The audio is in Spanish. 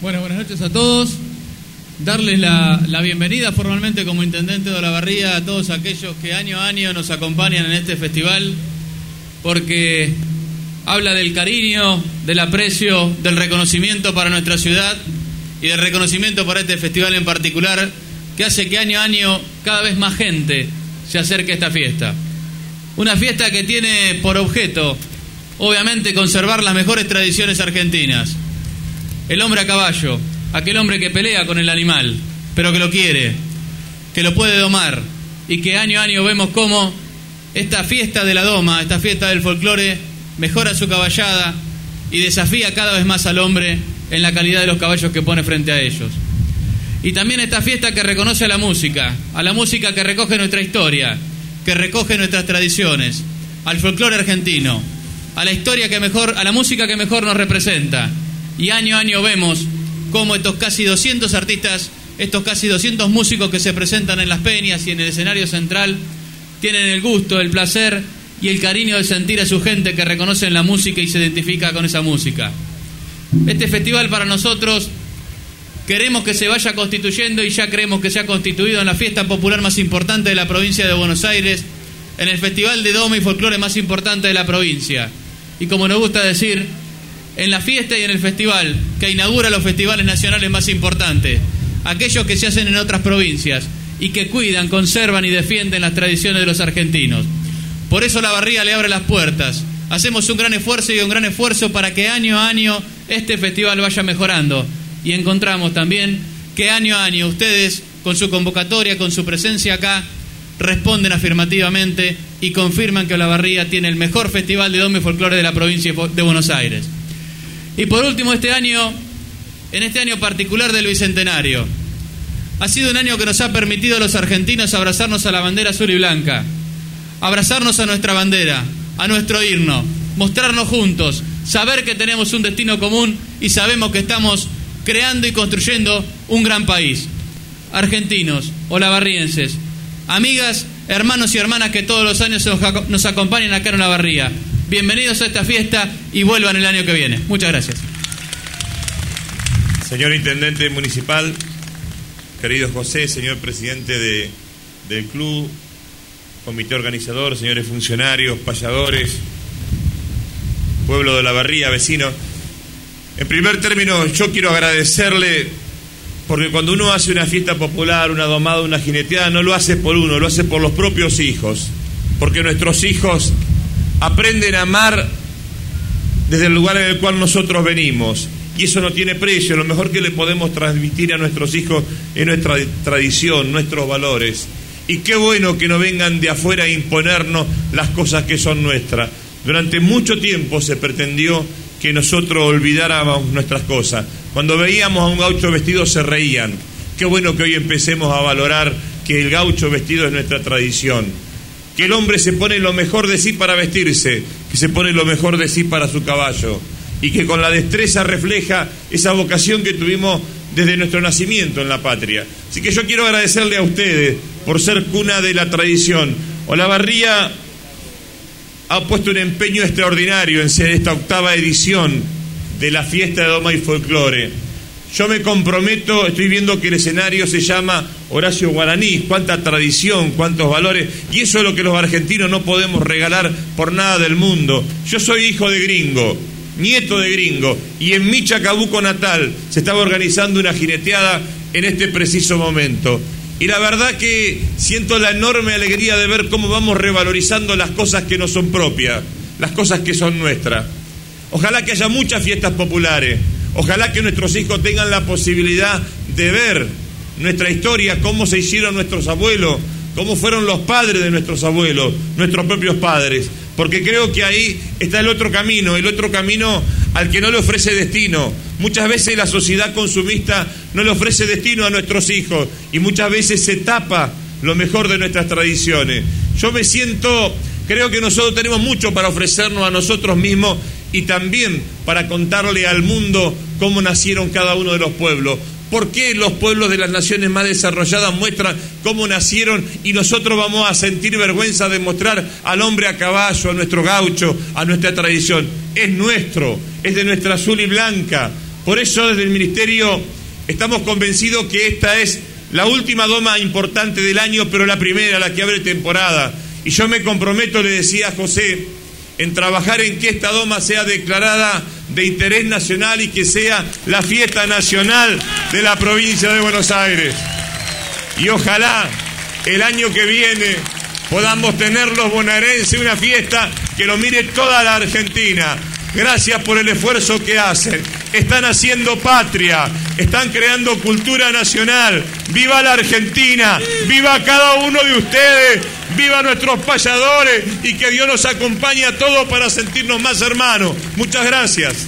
Bueno, buenas noches a todos. Darles la, bienvenida formalmente como intendente de Olavarría a todos aquellos que año a año nos acompañan en este festival, porque habla del cariño, del aprecio, del reconocimiento para nuestra ciudad y del reconocimiento para este festival en particular, que hace que año a año cada vez más gente se acerque a esta fiesta. Una fiesta que tiene por objeto, obviamente, conservar las mejores tradiciones argentinas el hombre a caballo, aquel hombre que pelea con el animal, pero que lo quiere, que lo puede domar y que año a año vemos cómo esta fiesta de la doma, esta fiesta del folclore, mejora su caballada y desafía cada vez más al hombre en la calidad de los caballos que pone frente a ellos. Y también esta fiesta que reconoce a la música, a la música que recoge nuestra historia, que recoge nuestras tradiciones, al folclore argentino, a la historia que mejor, a la música que mejor nos representa, y año a año vemos cómo estos casi 200 artistas, estos casi 200 músicos que se presentan en las peñas y en el escenario central, tienen el gusto, el placer y el cariño de sentir a su gente que reconoce la música y se identifica con esa música. Este festival para nosotros queremos que se vaya constituyendo y ya creemos que se ha constituido en la fiesta popular más importante de la provincia de Buenos Aires, en el festival de Doma y Folclore más importante de la provincia. Y como nos gusta decir, en la fiesta y en el festival, que inaugura los festivales nacionales más importantes, aquellos que se hacen en otras provincias y que cuidan, conservan y defienden las tradiciones de los argentinos. Por eso la barría le abre las puertas. Hacemos un gran esfuerzo y un gran esfuerzo para que año a año este festival vaya mejorando. Y encontramos también que año a año ustedes, con su convocatoria, con su presencia acá, responden afirmativamente y confirman que Olavarría tiene el mejor festival de Dome Folclore de la provincia de Buenos Aires. Y por último, este año, en este año particular del Bicentenario, ha sido un año que nos ha permitido a los argentinos abrazarnos a la bandera azul y blanca, abrazarnos a nuestra bandera, a nuestro himno, mostrarnos juntos, saber que tenemos un destino común y sabemos que estamos creando y construyendo un gran país. Argentinos, olavarrienses, amigas, hermanos y hermanas que todos los años nos acompañan acá en Olavarría. Bienvenidos a esta fiesta y vuelvan el año que viene. Muchas gracias. Señor Intendente Municipal, querido José, señor presidente de, del club, comité organizador, señores funcionarios, payadores, pueblo de la barría, vecinos. En primer término, yo quiero agradecerle, porque cuando uno hace una fiesta popular, una domada, una jineteada, no lo hace por uno, lo hace por los propios hijos, porque nuestros hijos aprenden a amar desde el lugar en el cual nosotros venimos. Y eso no tiene precio, lo mejor que le podemos transmitir a nuestros hijos es nuestra tradición, nuestros valores. Y qué bueno que no vengan de afuera a imponernos las cosas que son nuestras. Durante mucho tiempo se pretendió que nosotros olvidáramos nuestras cosas. Cuando veíamos a un gaucho vestido se reían. Qué bueno que hoy empecemos a valorar que el gaucho vestido es nuestra tradición que el hombre se pone lo mejor de sí para vestirse, que se pone lo mejor de sí para su caballo, y que con la destreza refleja esa vocación que tuvimos desde nuestro nacimiento en la patria. Así que yo quiero agradecerle a ustedes por ser cuna de la tradición. Olavarría ha puesto un empeño extraordinario en ser esta octava edición de la fiesta de Doma y Folclore yo me comprometo, estoy viendo que el escenario se llama Horacio Guaraní, cuánta tradición, cuántos valores, y eso es lo que los argentinos no podemos regalar por nada del mundo. Yo soy hijo de gringo, nieto de gringo, y en mi Chacabuco natal se estaba organizando una jineteada en este preciso momento. Y la verdad que siento la enorme alegría de ver cómo vamos revalorizando las cosas que no son propias, las cosas que son nuestras. Ojalá que haya muchas fiestas populares Ojalá que nuestros hijos tengan la posibilidad de ver nuestra historia, cómo se hicieron nuestros abuelos, cómo fueron los padres de nuestros abuelos, nuestros propios padres, porque creo que ahí está el otro camino, el otro camino al que no le ofrece destino. Muchas veces la sociedad consumista no le ofrece destino a nuestros hijos y muchas veces se tapa lo mejor de nuestras tradiciones. Yo me siento, creo que nosotros tenemos mucho para ofrecernos a nosotros mismos y también para contarle al mundo cómo nacieron cada uno de los pueblos. ¿Por qué los pueblos de las naciones más desarrolladas muestran cómo nacieron y nosotros vamos a sentir vergüenza de mostrar al hombre a caballo, a nuestro gaucho, a nuestra tradición? Es nuestro, es de nuestra azul y blanca. Por eso desde el Ministerio estamos convencidos que esta es la última doma importante del año, pero la primera, la que abre temporada. Y yo me comprometo, le decía a José, en trabajar en que esta doma sea declarada de interés nacional y que sea la fiesta nacional de la provincia de Buenos Aires. Y ojalá el año que viene podamos tener los bonaerenses una fiesta que lo mire toda la Argentina. Gracias por el esfuerzo que hacen. Están haciendo patria, están creando cultura nacional. ¡Viva la Argentina! ¡Viva cada uno de ustedes! ¡Viva nuestros payadores! Y que Dios nos acompañe a todos para sentirnos más hermanos. Muchas gracias.